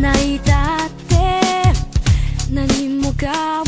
泣いたって。何もか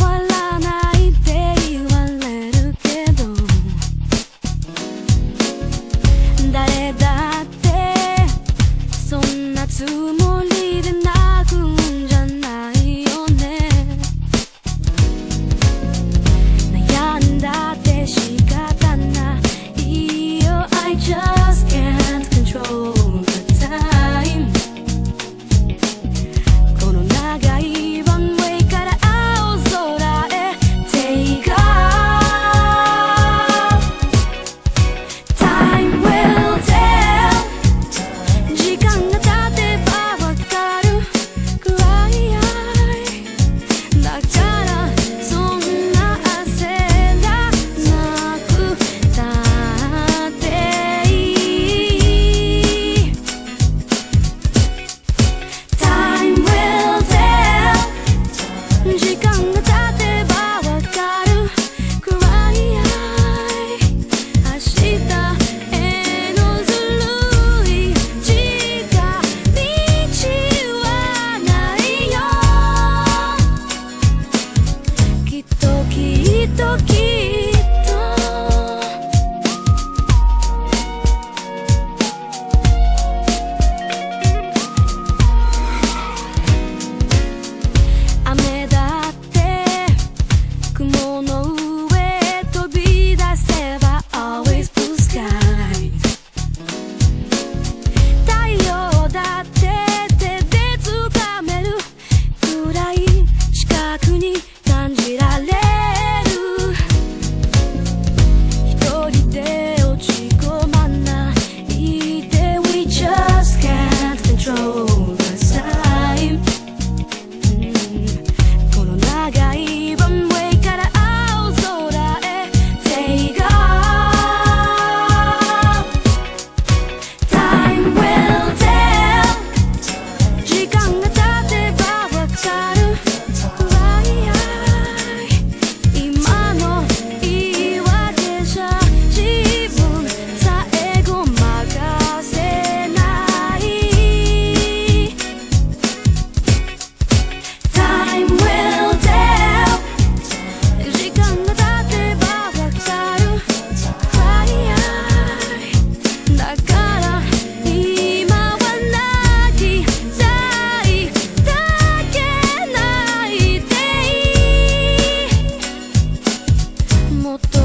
como tú.